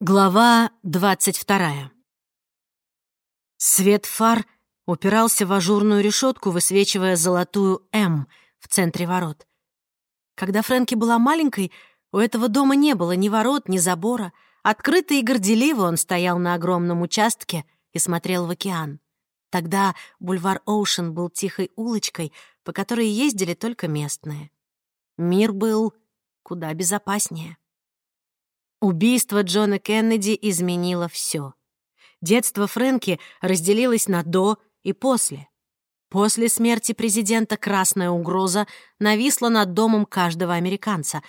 Глава двадцать вторая. Свет фар упирался в ажурную решетку, высвечивая золотую «М» в центре ворот. Когда Фрэнки была маленькой, у этого дома не было ни ворот, ни забора. Открыто и горделиво он стоял на огромном участке и смотрел в океан. Тогда бульвар Оушен был тихой улочкой, по которой ездили только местные. Мир был куда безопаснее. Убийство Джона Кеннеди изменило все. Детство Фрэнки разделилось на «до» и «после». После смерти президента красная угроза нависла над домом каждого американца.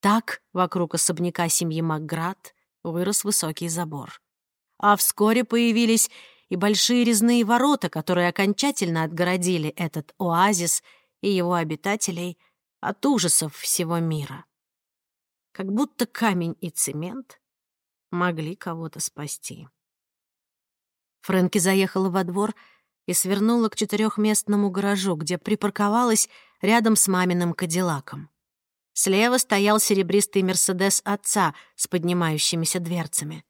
Так вокруг особняка семьи Макград вырос высокий забор. А вскоре появились и большие резные ворота, которые окончательно отгородили этот оазис и его обитателей от ужасов всего мира как будто камень и цемент могли кого-то спасти. Фрэнки заехала во двор и свернула к четырехместному гаражу, где припарковалась рядом с маминым кадиллаком. Слева стоял серебристый «Мерседес» отца с поднимающимися дверцами.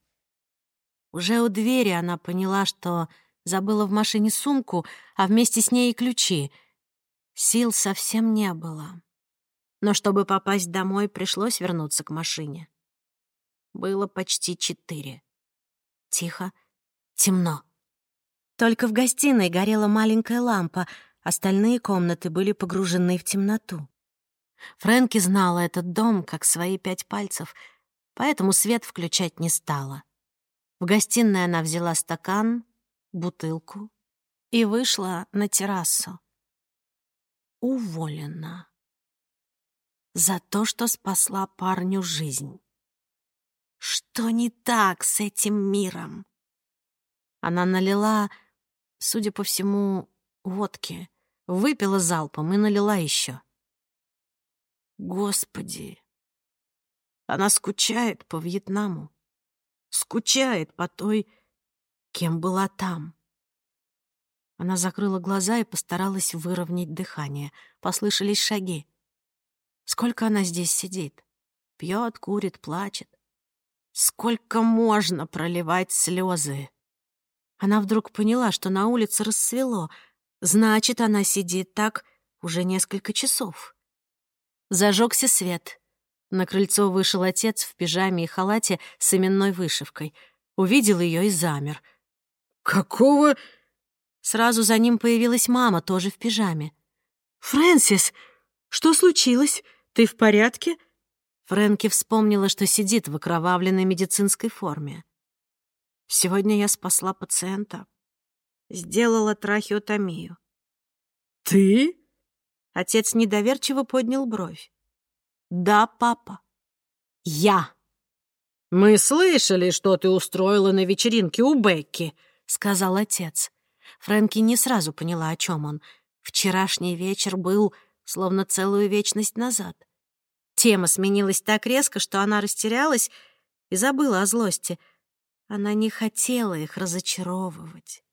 Уже у двери она поняла, что забыла в машине сумку, а вместе с ней и ключи. Сил совсем не было но чтобы попасть домой, пришлось вернуться к машине. Было почти четыре. Тихо, темно. Только в гостиной горела маленькая лампа, остальные комнаты были погружены в темноту. Фрэнки знала этот дом как свои пять пальцев, поэтому свет включать не стала. В гостиной она взяла стакан, бутылку и вышла на террасу. Уволена за то, что спасла парню жизнь. Что не так с этим миром? Она налила, судя по всему, водки, выпила залпом и налила еще. Господи! Она скучает по Вьетнаму, скучает по той, кем была там. Она закрыла глаза и постаралась выровнять дыхание. Послышались шаги. Сколько она здесь сидит? Пьет, курит, плачет. Сколько можно проливать слезы? Она вдруг поняла, что на улице рассвело. Значит, она сидит так уже несколько часов. Зажегся свет. На крыльцо вышел отец в пижаме и халате с именной вышивкой. Увидел ее и замер. «Какого...» Сразу за ним появилась мама, тоже в пижаме. «Фрэнсис, что случилось? Ты в порядке?» Фрэнки вспомнила, что сидит в окровавленной медицинской форме. «Сегодня я спасла пациента. Сделала трахеотомию». «Ты?» Отец недоверчиво поднял бровь. «Да, папа. Я». «Мы слышали, что ты устроила на вечеринке у Бекки», — сказал отец. Фрэнки не сразу поняла, о чем он. Вчерашний вечер был словно целую вечность назад. Тема сменилась так резко, что она растерялась и забыла о злости. Она не хотела их разочаровывать.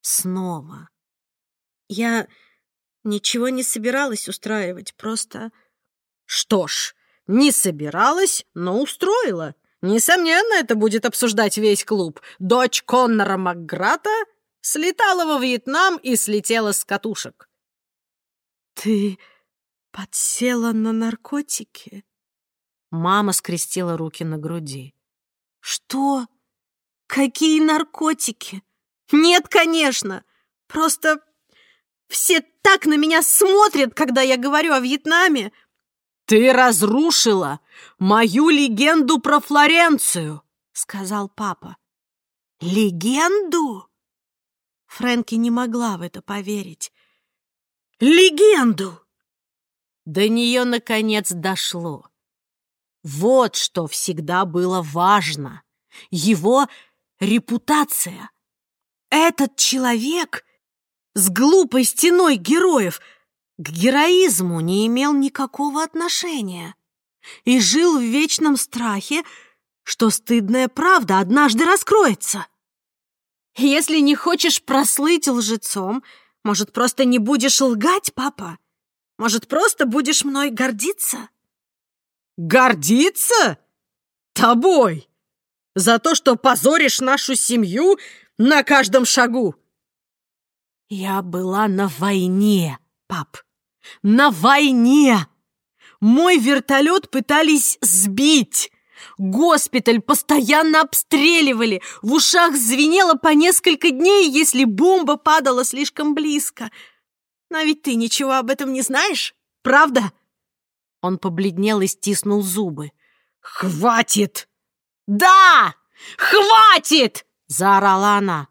Снова. Я ничего не собиралась устраивать, просто... Что ж, не собиралась, но устроила. Несомненно, это будет обсуждать весь клуб. Дочь Коннора Макграта слетала во Вьетнам и слетела с катушек. «Ты подсела на наркотики?» Мама скрестила руки на груди. «Что? Какие наркотики? Нет, конечно! Просто все так на меня смотрят, когда я говорю о Вьетнаме!» «Ты разрушила мою легенду про Флоренцию!» — сказал папа. «Легенду?» Фрэнки не могла в это поверить. «Легенду!» До нее, наконец, дошло. Вот что всегда было важно. Его репутация. Этот человек с глупой стеной героев к героизму не имел никакого отношения и жил в вечном страхе, что стыдная правда однажды раскроется. Если не хочешь прослыть лжецом, может, просто не будешь лгать, папа? Может, просто будешь мной гордиться?» «Гордиться? Тобой? За то, что позоришь нашу семью на каждом шагу!» «Я была на войне, пап! На войне! Мой вертолет пытались сбить!» Госпиталь постоянно обстреливали, в ушах звенело по несколько дней, если бомба падала слишком близко. Но ведь ты ничего об этом не знаешь, правда?» Он побледнел и стиснул зубы. «Хватит!» «Да! Хватит!» — заорала она.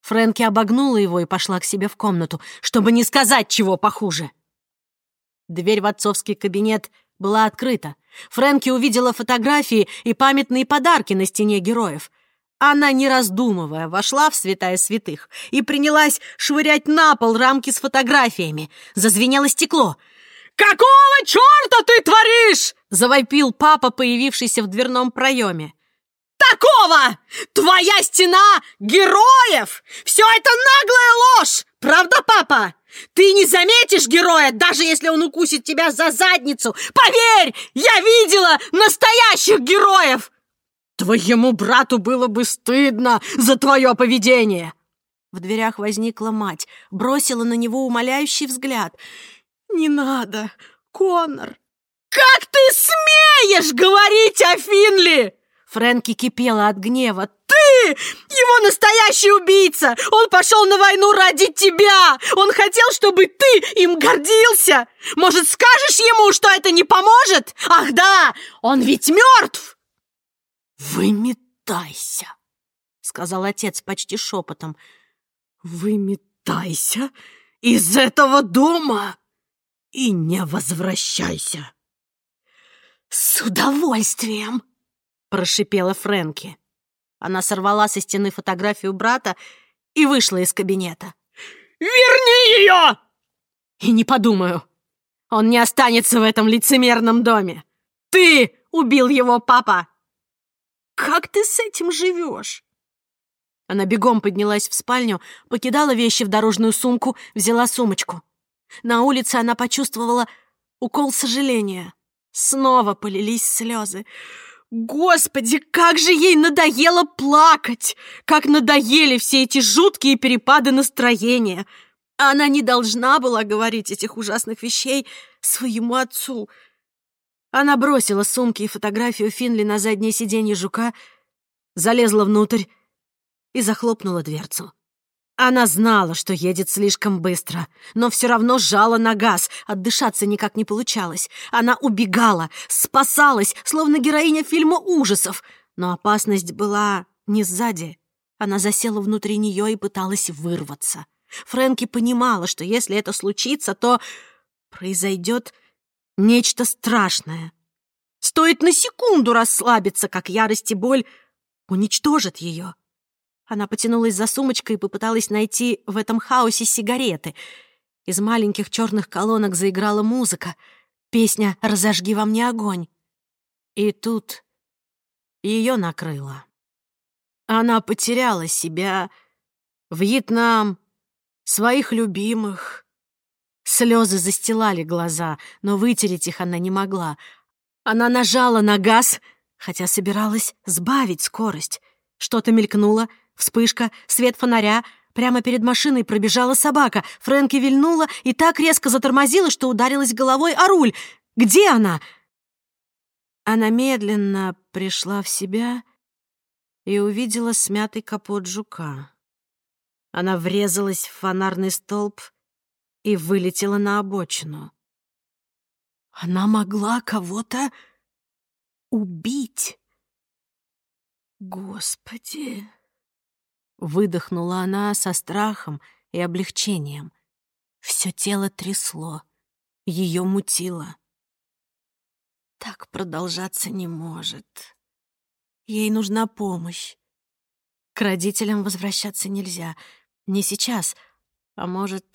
Фрэнки обогнула его и пошла к себе в комнату, чтобы не сказать чего похуже. Дверь в отцовский кабинет была открыта. Фрэнки увидела фотографии и памятные подарки на стене героев. Она, не раздумывая, вошла в святая святых и принялась швырять на пол рамки с фотографиями. Зазвенело стекло. «Какого черта ты творишь?» — завопил папа, появившийся в дверном проеме. «Такого! Твоя стена героев! Все это наглая ложь! Правда, папа?» Ты не заметишь героя, даже если он укусит тебя за задницу. Поверь, я видела настоящих героев. Твоему брату было бы стыдно за твое поведение. В дверях возникла мать, бросила на него умоляющий взгляд. «Не надо, Конор!» «Как ты смеешь говорить о Финли?» Фрэнки кипела от гнева. «Ты! Его настоящий убийца! Он пошел на войну ради тебя! Он хотел, чтобы ты им гордился! Может, скажешь ему, что это не поможет? Ах да, он ведь мертв!» «Выметайся!» — сказал отец почти шепотом. «Выметайся из этого дома и не возвращайся!» «С удовольствием!» прошипела Фрэнки. Она сорвала со стены фотографию брата и вышла из кабинета. «Верни ее!» «И не подумаю. Он не останется в этом лицемерном доме. Ты убил его, папа!» «Как ты с этим живешь?» Она бегом поднялась в спальню, покидала вещи в дорожную сумку, взяла сумочку. На улице она почувствовала укол сожаления. Снова полились слезы. Господи, как же ей надоело плакать! Как надоели все эти жуткие перепады настроения! Она не должна была говорить этих ужасных вещей своему отцу. Она бросила сумки и фотографию Финли на заднее сиденье жука, залезла внутрь и захлопнула дверцу. Она знала, что едет слишком быстро, но все равно жала на газ, отдышаться никак не получалось. Она убегала, спасалась, словно героиня фильма ужасов. Но опасность была не сзади. Она засела внутри нее и пыталась вырваться. Фрэнки понимала, что если это случится, то произойдет нечто страшное. Стоит на секунду расслабиться, как ярость и боль уничтожат ее. Она потянулась за сумочкой и попыталась найти в этом хаосе сигареты. Из маленьких черных колонок заиграла музыка. Песня «Разожги во мне огонь». И тут ее накрыло. Она потеряла себя, Вьетнам, своих любимых. Слезы застилали глаза, но вытереть их она не могла. Она нажала на газ, хотя собиралась сбавить скорость. Что-то мелькнуло — Вспышка, свет фонаря. Прямо перед машиной пробежала собака. Фрэнки вильнула и так резко затормозила, что ударилась головой о руль. «Где она?» Она медленно пришла в себя и увидела смятый капот жука. Она врезалась в фонарный столб и вылетела на обочину. Она могла кого-то убить. Господи! Выдохнула она со страхом и облегчением. Все тело трясло, ее мутило. Так продолжаться не может. Ей нужна помощь. К родителям возвращаться нельзя. Не сейчас, а может,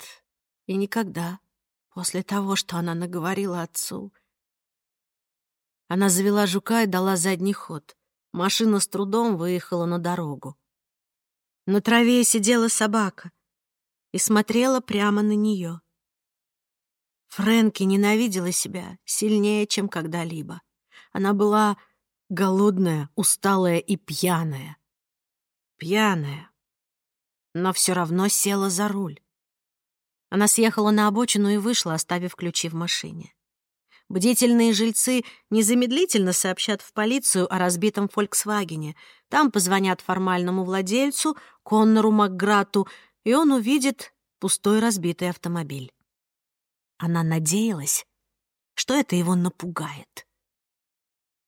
и никогда, после того, что она наговорила отцу. Она завела жука и дала задний ход. Машина с трудом выехала на дорогу. На траве сидела собака и смотрела прямо на нее. Фрэнки ненавидела себя сильнее, чем когда-либо. Она была Голодная, усталая и пьяная. Пьяная. Но все равно села за руль. Она съехала на обочину и вышла, оставив ключи в машине. Бдительные жильцы незамедлительно сообщат в полицию о разбитом «Фольксвагене». Там позвонят формальному владельцу, Коннору Макграту, и он увидит пустой разбитый автомобиль. Она надеялась, что это его напугает.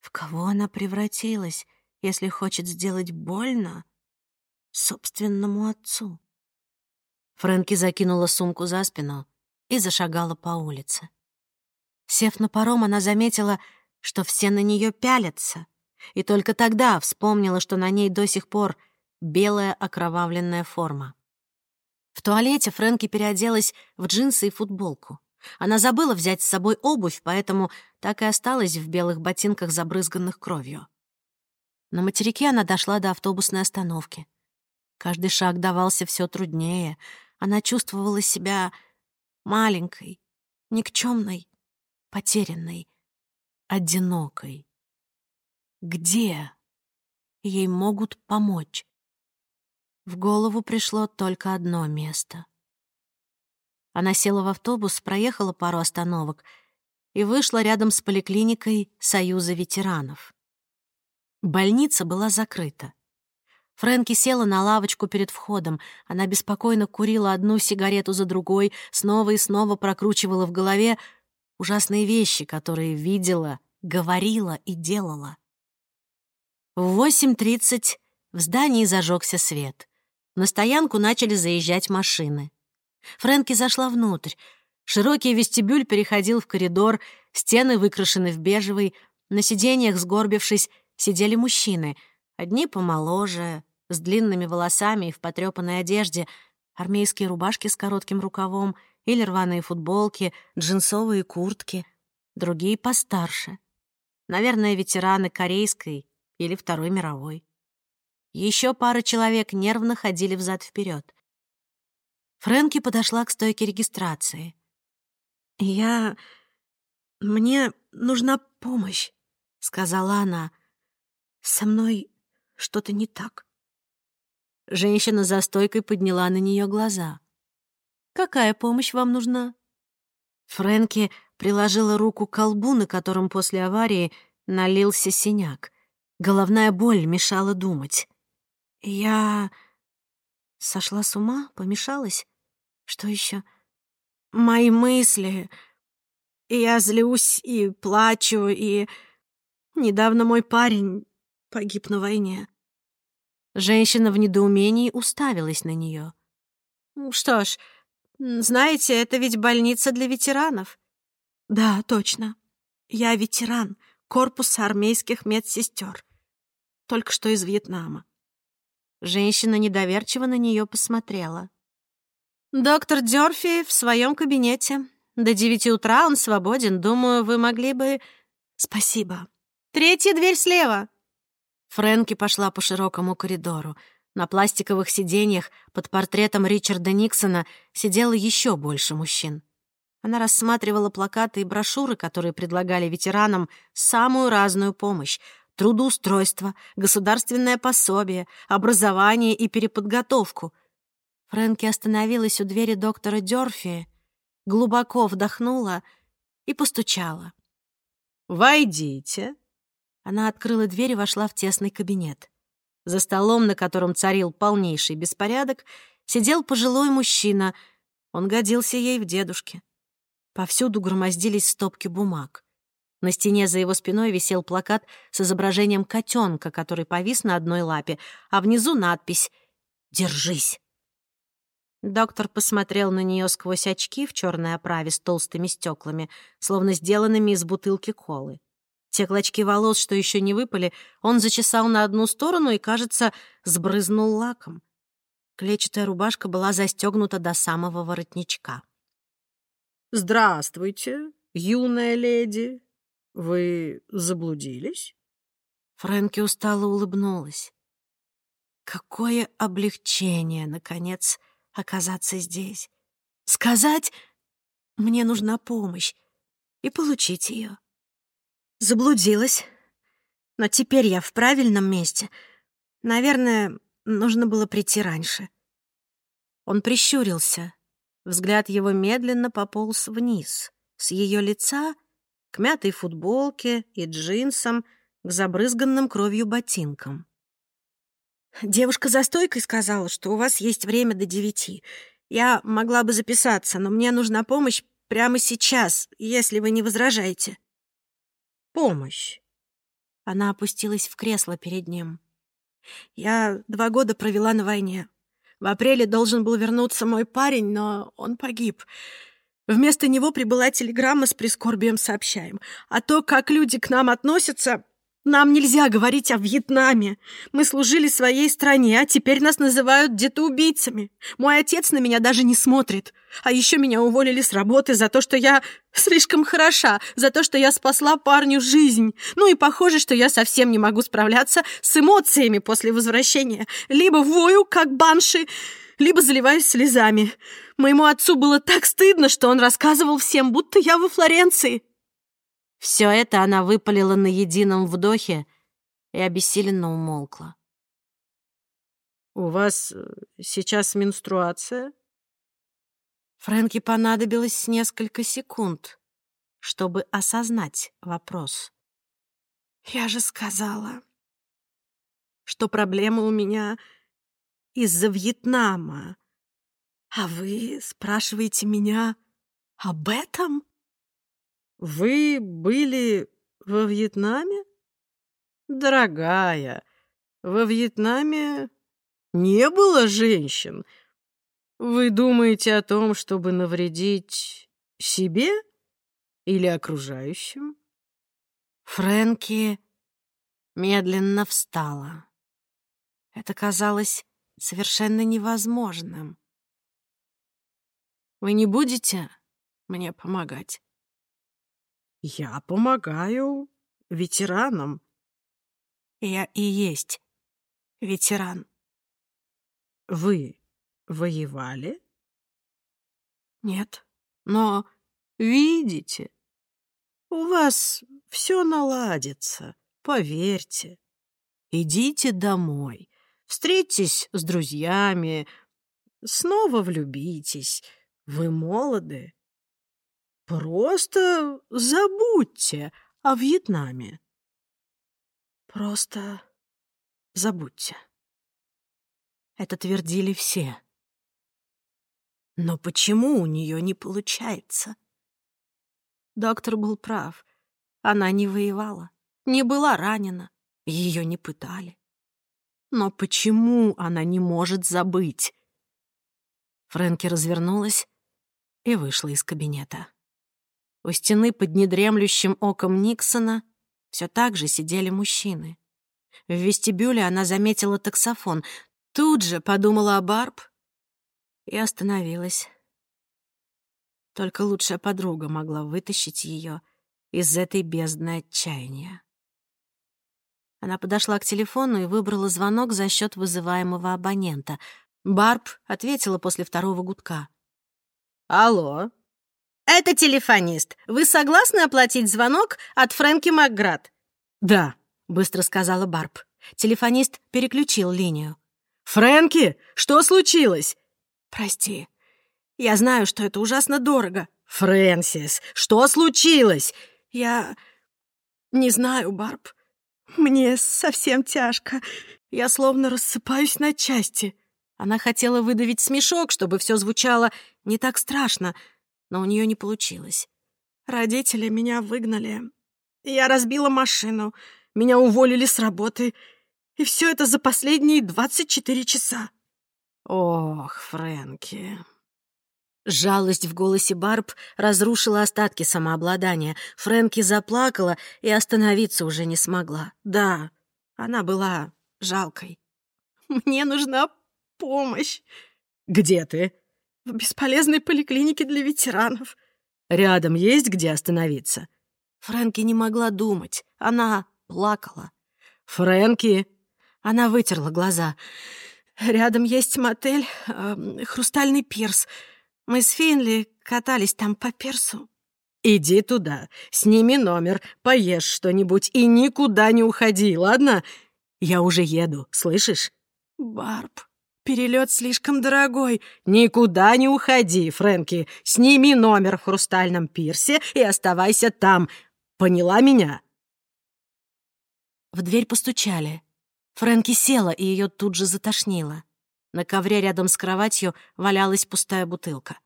В кого она превратилась, если хочет сделать больно собственному отцу? Фрэнки закинула сумку за спину и зашагала по улице. Сев на паром, она заметила, что все на нее пялятся, и только тогда вспомнила, что на ней до сих пор белая окровавленная форма. В туалете Фрэнки переоделась в джинсы и футболку. Она забыла взять с собой обувь, поэтому так и осталась в белых ботинках, забрызганных кровью. На материке она дошла до автобусной остановки. Каждый шаг давался все труднее. Она чувствовала себя маленькой, никчемной потерянной, одинокой. Где ей могут помочь? В голову пришло только одно место. Она села в автобус, проехала пару остановок и вышла рядом с поликлиникой Союза ветеранов. Больница была закрыта. Фрэнки села на лавочку перед входом. Она беспокойно курила одну сигарету за другой, снова и снова прокручивала в голове ужасные вещи, которые видела, говорила и делала. В 8.30 в здании зажегся свет. На стоянку начали заезжать машины. Фрэнки зашла внутрь. Широкий вестибюль переходил в коридор, стены выкрашены в бежевый, на сиденьях, сгорбившись, сидели мужчины, одни помоложе, с длинными волосами и в потрёпанной одежде, армейские рубашки с коротким рукавом — или рваные футболки, джинсовые куртки, другие постарше. Наверное, ветераны Корейской или Второй мировой. Еще пара человек нервно ходили взад вперед. Фрэнки подошла к стойке регистрации. «Я... мне нужна помощь», — сказала она. «Со мной что-то не так». Женщина за стойкой подняла на нее глаза. Какая помощь вам нужна?» Фрэнки приложила руку к колбу, на котором после аварии налился синяк. Головная боль мешала думать. «Я... сошла с ума? Помешалась? Что еще? Мои мысли... Я злюсь и плачу, и... Недавно мой парень погиб на войне». Женщина в недоумении уставилась на нее. «Что ж, знаете, это ведь больница для ветеранов. Да, точно. Я ветеран корпуса армейских медсестер. Только что из Вьетнама. Женщина недоверчиво на нее посмотрела. «Доктор Дёрфи в своем кабинете. До девяти утра он свободен. Думаю, вы могли бы...» «Спасибо. Третья дверь слева». Фрэнки пошла по широкому коридору. На пластиковых сиденьях под портретом Ричарда Никсона сидело еще больше мужчин. Она рассматривала плакаты и брошюры, которые предлагали ветеранам самую разную помощь — трудоустройство, государственное пособие, образование и переподготовку. Фрэнки остановилась у двери доктора Дёрфи, глубоко вдохнула и постучала. «Войдите». Она открыла дверь и вошла в тесный кабинет. За столом, на котором царил полнейший беспорядок, сидел пожилой мужчина. Он годился ей в дедушке. Повсюду громоздились стопки бумаг. На стене за его спиной висел плакат с изображением котенка, который повис на одной лапе, а внизу надпись «Держись». Доктор посмотрел на нее сквозь очки в черной оправе с толстыми стеклами, словно сделанными из бутылки колы. Те клочки волос, что еще не выпали, он зачесал на одну сторону и, кажется, сбрызнул лаком. Клетчатая рубашка была застегнута до самого воротничка. «Здравствуйте, юная леди. Вы заблудились?» Фрэнки устало улыбнулась. Какое облегчение, наконец, оказаться здесь. Сказать «мне нужна помощь» и получить ее. Заблудилась. Но теперь я в правильном месте. Наверное, нужно было прийти раньше. Он прищурился. Взгляд его медленно пополз вниз, с ее лица к мятой футболке и джинсам, к забрызганным кровью ботинкам. «Девушка за стойкой сказала, что у вас есть время до девяти. Я могла бы записаться, но мне нужна помощь прямо сейчас, если вы не возражаете». «Помощь?» Она опустилась в кресло перед ним. «Я два года провела на войне. В апреле должен был вернуться мой парень, но он погиб. Вместо него прибыла телеграмма с прискорбием сообщаем. А то, как люди к нам относятся, нам нельзя говорить о Вьетнаме. Мы служили своей стране, а теперь нас называют детоубийцами. Мой отец на меня даже не смотрит. А еще меня уволили с работы за то, что я слишком хороша, за то, что я спасла парню жизнь. Ну и похоже, что я совсем не могу справляться с эмоциями после возвращения. Либо вою, как банши, либо заливаюсь слезами. Моему отцу было так стыдно, что он рассказывал всем, будто я во Флоренции. Все это она выпалила на едином вдохе и обессиленно умолкла. «У вас э, сейчас менструация?» Фрэнке понадобилось несколько секунд, чтобы осознать вопрос. «Я же сказала, что проблема у меня из-за Вьетнама. А вы спрашиваете меня об этом?» Вы были во Вьетнаме? Дорогая, во Вьетнаме не было женщин. Вы думаете о том, чтобы навредить себе или окружающим? Фрэнки медленно встала. Это казалось совершенно невозможным. Вы не будете мне помогать? Я помогаю ветеранам. Я и есть ветеран. Вы воевали? Нет, но видите, у вас все наладится, поверьте. Идите домой, встретитесь с друзьями, снова влюбитесь. Вы молоды, Просто забудьте о Вьетнаме. Просто забудьте. Это твердили все. Но почему у нее не получается? Доктор был прав. Она не воевала, не была ранена, ее не пытали. Но почему она не может забыть? Фрэнки развернулась и вышла из кабинета. У стены под недремлющим оком Никсона все так же сидели мужчины. В вестибюле она заметила таксофон. Тут же подумала о Барб и остановилась. Только лучшая подруга могла вытащить ее из этой бездны отчаяния. Она подошла к телефону и выбрала звонок за счет вызываемого абонента. Барб ответила после второго гудка. «Алло», «Это телефонист. Вы согласны оплатить звонок от Фрэнки Макград?» «Да», — быстро сказала Барб. Телефонист переключил линию. «Фрэнки, что случилось?» «Прости. Я знаю, что это ужасно дорого». «Фрэнсис, что случилось?» «Я... не знаю, Барб. Мне совсем тяжко. Я словно рассыпаюсь на части». Она хотела выдавить смешок, чтобы все звучало не так страшно, но у нее не получилось. Родители меня выгнали. Я разбила машину, меня уволили с работы. И все это за последние 24 часа. Ох, Фрэнки. Жалость в голосе Барб разрушила остатки самообладания. Фрэнки заплакала и остановиться уже не смогла. Да, она была жалкой. «Мне нужна помощь». «Где ты?» В бесполезной поликлинике для ветеранов. Рядом есть где остановиться? Фрэнки не могла думать. Она плакала. Фрэнки! Она вытерла глаза. Рядом есть мотель э, «Хрустальный пирс». Мы с Финли катались там по пирсу. Иди туда, сними номер, поешь что-нибудь и никуда не уходи, ладно? Я уже еду, слышишь? Барб, перелет слишком дорогой. Никуда не уходи, Фрэнки. Сними номер в хрустальном пирсе и оставайся там. Поняла меня? В дверь постучали. Фрэнки села, и ее тут же затошнило. На ковре рядом с кроватью валялась пустая бутылка.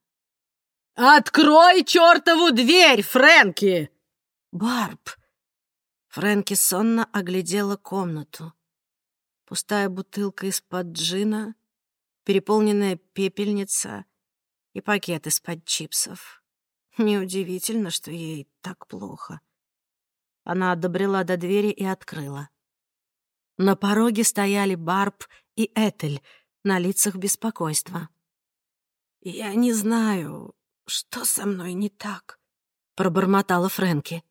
«Открой чертову дверь, Фрэнки!» «Барб!» Фрэнки сонно оглядела комнату. Пустая бутылка из-под джина, переполненная пепельница и пакет из-под чипсов. Неудивительно, что ей так плохо. Она добрела до двери и открыла. На пороге стояли Барб и Этель, на лицах беспокойства. «Я не знаю, что со мной не так?» — пробормотала Фрэнки.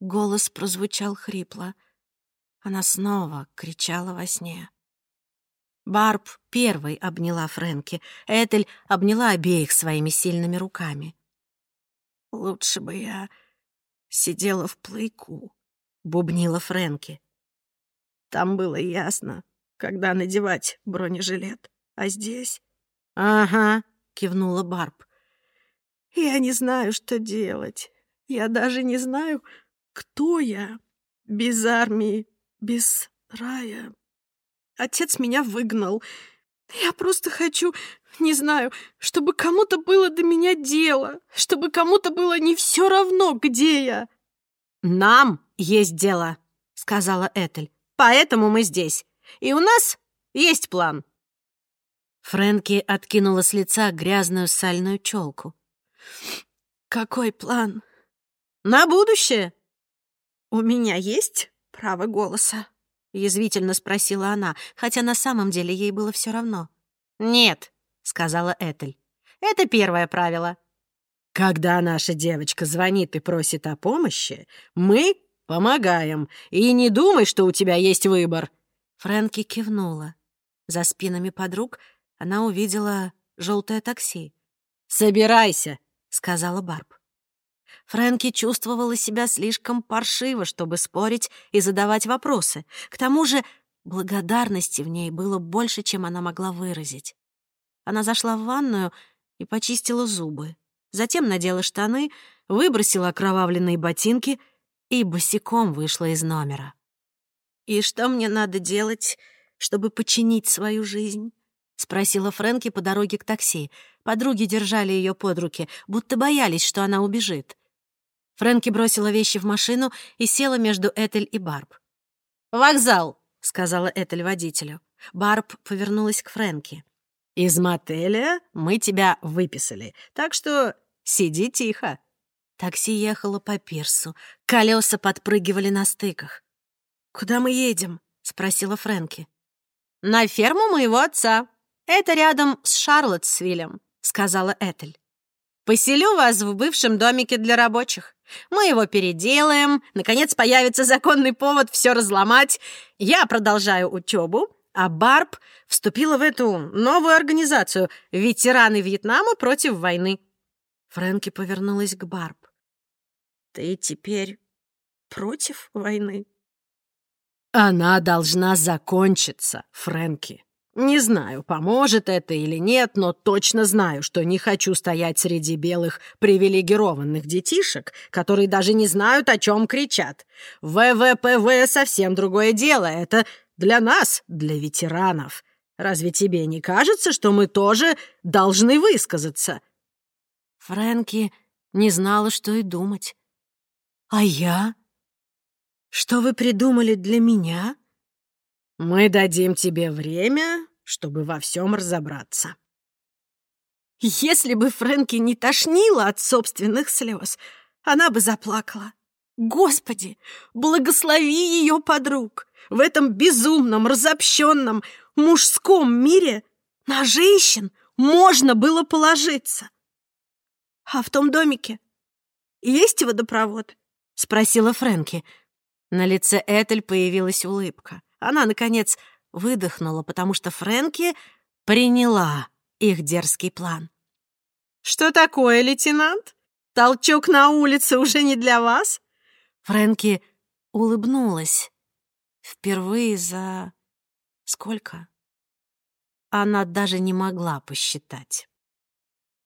Голос прозвучал хрипло. Она снова кричала во сне. Барб первой обняла Фрэнки. Этель обняла обеих своими сильными руками. «Лучше бы я сидела в плейку», — бубнила Фрэнки. «Там было ясно, когда надевать бронежилет. А здесь...» «Ага», — кивнула Барб. «Я не знаю, что делать. Я даже не знаю, кто я. Без армии, без рая. Отец меня выгнал. Я просто хочу, не знаю, чтобы кому-то было до меня дело, чтобы кому-то было не все равно, где я». «Нам есть дело», — сказала Этель. «Поэтому мы здесь. И у нас есть план». Фрэнки откинула с лица грязную сальную челку. «Какой план?» «На будущее!» «У меня есть право голоса?» — язвительно спросила она, хотя на самом деле ей было все равно. «Нет», — сказала Этель. «Это первое правило». «Когда наша девочка звонит и просит о помощи, мы помогаем. И не думай, что у тебя есть выбор». Фрэнки кивнула. За спинами подруг она увидела желтое такси. «Собирайся», — сказала Барб. Фрэнки чувствовала себя слишком паршиво, чтобы спорить и задавать вопросы. К тому же благодарности в ней было больше, чем она могла выразить. Она зашла в ванную и почистила зубы. Затем надела штаны, выбросила окровавленные ботинки и босиком вышла из номера. «И что мне надо делать, чтобы починить свою жизнь?» — спросила Фрэнки по дороге к такси. Подруги держали ее под руки, будто боялись, что она убежит. Фрэнки бросила вещи в машину и села между Этель и Барб. «Вокзал», — сказала Этель водителю. Барб повернулась к Фрэнки. «Из мотеля мы тебя выписали, так что сиди тихо». Такси ехало по пирсу. Колеса подпрыгивали на стыках. «Куда мы едем?» — спросила Фрэнки. «На ферму моего отца. Это рядом с Шарлоттсвиллем», — сказала Этель. «Поселю вас в бывшем домике для рабочих. Мы его переделаем, наконец появится законный повод все разломать. Я продолжаю учебу, а Барб вступила в эту новую организацию «Ветераны Вьетнама против войны». Фрэнки повернулась к Барб. «Ты теперь против войны?» «Она должна закончиться, Фрэнки», не знаю, поможет это или нет, но точно знаю, что не хочу стоять среди белых привилегированных детишек, которые даже не знают, о чем кричат. ВВПВ совсем другое дело. Это для нас, для ветеранов. Разве тебе не кажется, что мы тоже должны высказаться?» Фрэнки не знала, что и думать. «А я? Что вы придумали для меня?» Мы дадим тебе время, чтобы во всем разобраться. Если бы Фрэнки не тошнила от собственных слез, она бы заплакала. Господи, благослови ее подруг. В этом безумном, разобщенном мужском мире на женщин можно было положиться. А в том домике есть водопровод? Спросила Фрэнки. На лице Этель появилась улыбка. Она, наконец, выдохнула, потому что Фрэнки приняла их дерзкий план. «Что такое, лейтенант? Толчок на улице уже не для вас?» Фрэнки улыбнулась. Впервые за... сколько? Она даже не могла посчитать.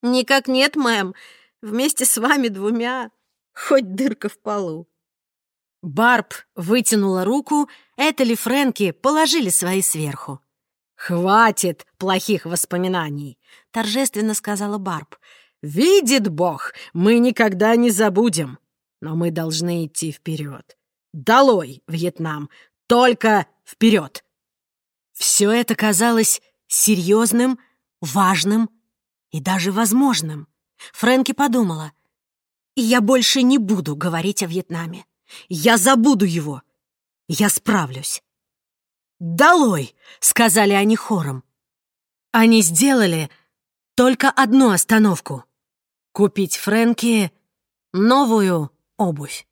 «Никак нет, мэм. Вместе с вами двумя. Хоть дырка в полу». Барб вытянула руку, Этель и Фрэнки положили свои сверху. «Хватит плохих воспоминаний», — торжественно сказала Барб. «Видит Бог, мы никогда не забудем, но мы должны идти вперед. Долой, Вьетнам, только вперед!» Все это казалось серьезным, важным и даже возможным. Фрэнки подумала, «Я больше не буду говорить о Вьетнаме. Я забуду его. Я справлюсь». «Долой!» — сказали они хором. Они сделали только одну остановку — купить Фрэнки новую обувь.